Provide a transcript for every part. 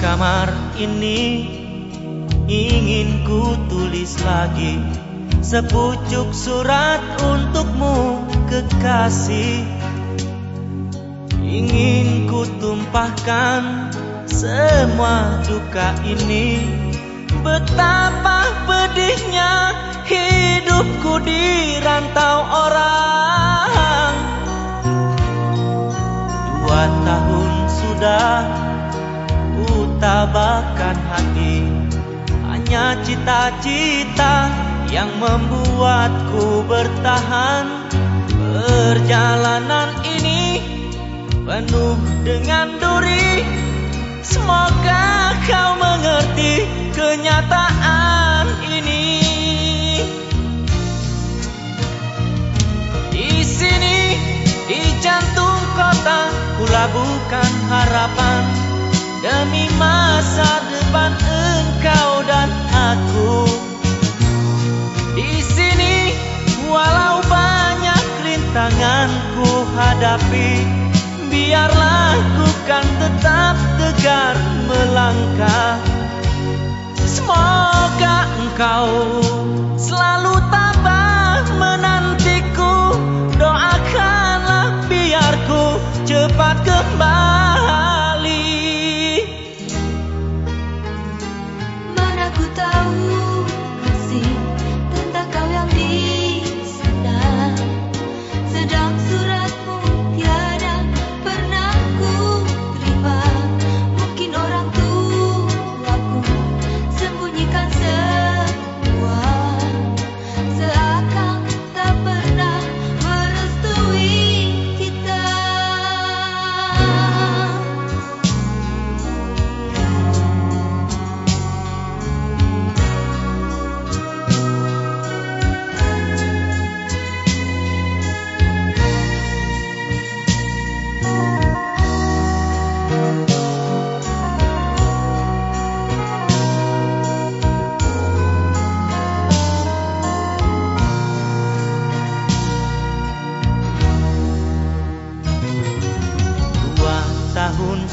kamar ini ingin ku tulis lagi. Sepucuk surat untukmu kekasih. Ingin ku tumpahkan semua duka ini. Betapa pedihnya hidupku di rantau orang. Dua tahun sudah tabahkan hati Hanya cita-cita yang membuatku bertahan. Perjalanan ini penuh dengan duri. Semoga kau mengerti kenyataan ini. Di sini, di jantung kota, kulabukan harapan. Demi masa depan engkau hadapi Biarlah ku kan tetap tegar melangkah. Semoga engkau selalu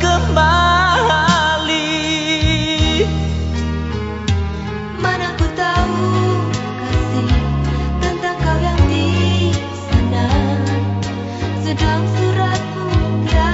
kembali. Mana ku tahu kasih tentang kau yang di sana. Sedang suratmu tiada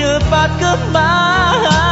chờ phạt cướp má.